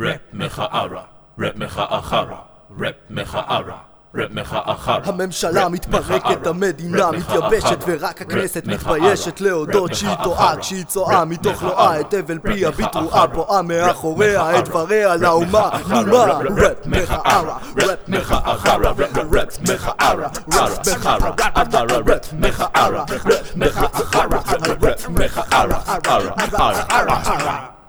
רפ מחאה רע, רפ מחאה חרא, רפ מחאה רע, רפ מחאה חרא. הממשלה רפ מתפרקת, מחאה רע, המדינה רפ מחאה מתייבשת חרא, ורק רפ הכנסת מחאה מתביישת רע, להודות רפ שהיא מחאה טועה רע, כשהיא צועה רפ מתוך מחאה לואה רע, את הבל רפ פיה מחאה בתרועה רע, בואה רפ מאחוריה מחאה את רע, דבריה רפ לאומה מחאה נו מה רע, רפ מחאה רע רפ מחאה חרא, רפ מחאה רע, רפ מחאה רע, רפ מחאה רע, רפ מחאה חרא, רפ מחאה רע, רפ מחאה רע.